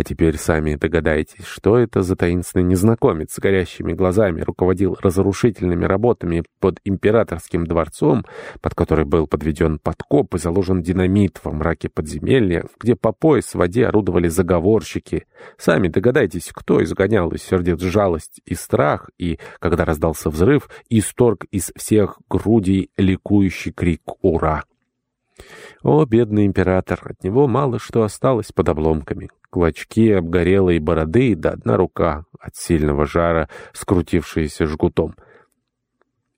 А теперь сами догадайтесь, что это за таинственный незнакомец с горящими глазами руководил разрушительными работами под императорским дворцом, под который был подведен подкоп и заложен динамит во мраке подземелья, где по пояс в воде орудовали заговорщики. Сами догадайтесь, кто изгонял из сердец жалость и страх, и, когда раздался взрыв, исторг из всех грудей ликующий крик «Ура!». О, бедный император, от него мало что осталось под обломками. Клочки обгорелой бороды да одна рука от сильного жара, скрутившаяся жгутом.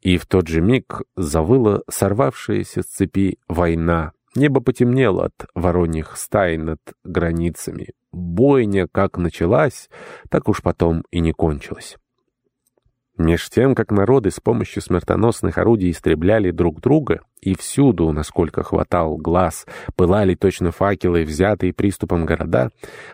И в тот же миг завыла сорвавшаяся с цепи война. Небо потемнело от вороньих стай над границами. Бойня как началась, так уж потом и не кончилась. Меж тем, как народы с помощью смертоносных орудий истребляли друг друга, и всюду, насколько хватал глаз, пылали точно факелы, взятые приступом города,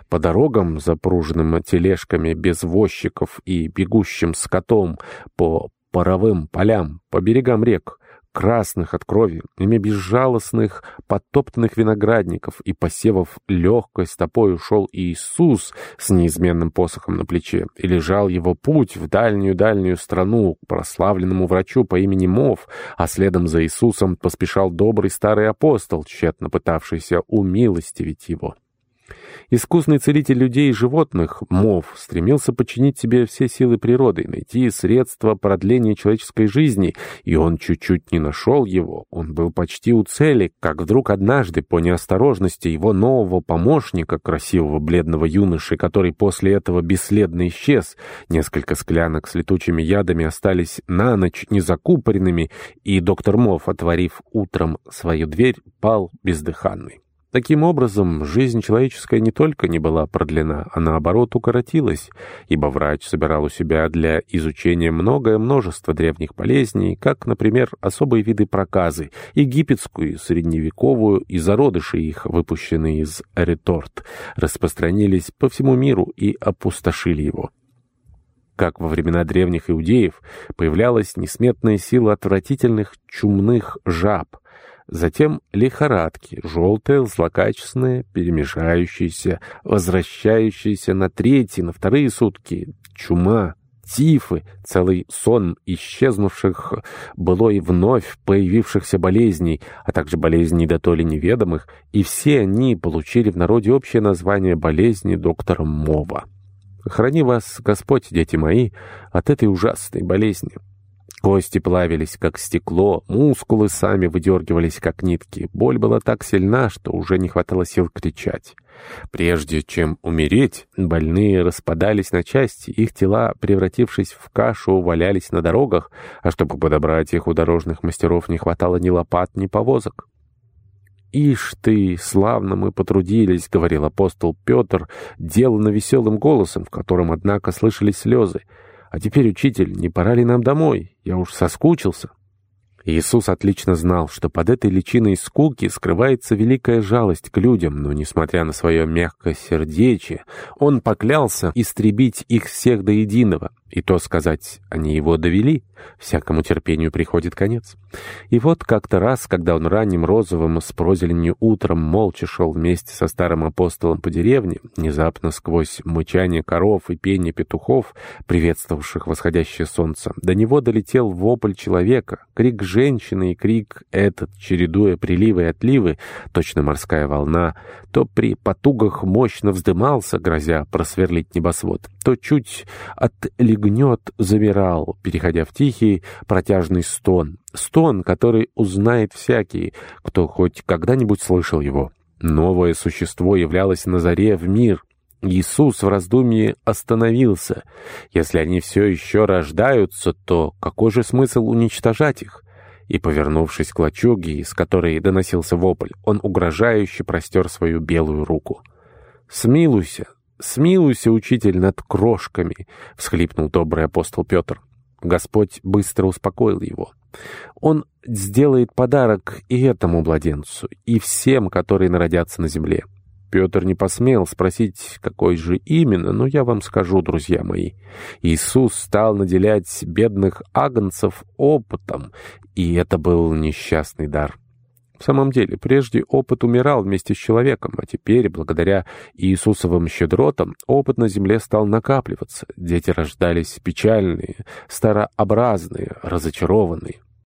по дорогам, запруженным тележками без возчиков и бегущим скотом, по паровым полям, по берегам рек, красных от крови, ими безжалостных, подтоптанных виноградников и посевов легкой стопой ушел Иисус с неизменным посохом на плече, и лежал его путь в дальнюю-дальнюю страну к прославленному врачу по имени Мов, а следом за Иисусом поспешал добрый старый апостол, тщетно пытавшийся умилостивить его. Искусный целитель людей и животных, Мов, стремился подчинить себе все силы природы, найти средства продления человеческой жизни, и он чуть-чуть не нашел его. Он был почти у цели, как вдруг однажды, по неосторожности его нового помощника, красивого бледного юноши, который после этого бесследно исчез, несколько склянок с летучими ядами остались на ночь незакупоренными, и доктор Мов, отворив утром свою дверь, пал бездыханный. Таким образом, жизнь человеческая не только не была продлена, а наоборот укоротилась, ибо врач собирал у себя для изучения многое множество древних болезней, как, например, особые виды проказы, египетскую, средневековую и зародыши их, выпущенные из реторт, распространились по всему миру и опустошили его. Как во времена древних иудеев, появлялась несметная сила отвратительных чумных жаб, Затем лихорадки, желтые, злокачественные, перемешающиеся, возвращающиеся на третьи, на вторые сутки, чума, тифы, целый сон исчезнувших было и вновь появившихся болезней, а также болезней до то ли неведомых, и все они получили в народе общее название болезни доктора Мова. Храни вас, Господь, дети мои, от этой ужасной болезни. Кости плавились, как стекло, мускулы сами выдергивались, как нитки. Боль была так сильна, что уже не хватало сил кричать. Прежде чем умереть, больные распадались на части, их тела, превратившись в кашу, валялись на дорогах, а чтобы подобрать их у дорожных мастеров не хватало ни лопат, ни повозок. «Ишь ты, славно мы потрудились», — говорил апостол Петр, деланно веселым голосом, в котором, однако, слышались слезы. А теперь, учитель, не пора ли нам домой? Я уж соскучился». Иисус отлично знал, что под этой личиной скуки скрывается великая жалость к людям, но, несмотря на свое мягкое сердечие, он поклялся истребить их всех до единого, и то сказать, они его довели, всякому терпению приходит конец. И вот как-то раз, когда он ранним розовым с прозеленью утром молча шел вместе со старым апостолом по деревне, внезапно сквозь мычание коров и пение петухов, приветствовавших восходящее солнце, до него долетел вопль человека, крик женщины и крик этот, чередуя приливы и отливы, точно морская волна, то при потугах мощно вздымался, грозя просверлить небосвод, то чуть от гнет замирал, переходя в тихий протяжный стон. Стон, который узнает всякий, кто хоть когда-нибудь слышал его. Новое существо являлось на заре в мир. Иисус в раздумье остановился. Если они все еще рождаются, то какой же смысл уничтожать их? И, повернувшись к лачуге, из которой доносился вопль, он угрожающе простер свою белую руку. «Смилуйся, «Смилуйся, учитель, над крошками!» — всхлипнул добрый апостол Петр. Господь быстро успокоил его. Он сделает подарок и этому младенцу, и всем, которые народятся на земле. Петр не посмел спросить, какой же именно, но я вам скажу, друзья мои. Иисус стал наделять бедных агнцев опытом, и это был несчастный дар. В самом деле, прежде опыт умирал вместе с человеком, а теперь, благодаря Иисусовым щедротам, опыт на земле стал накапливаться. Дети рождались печальные, старообразные, разочарованные.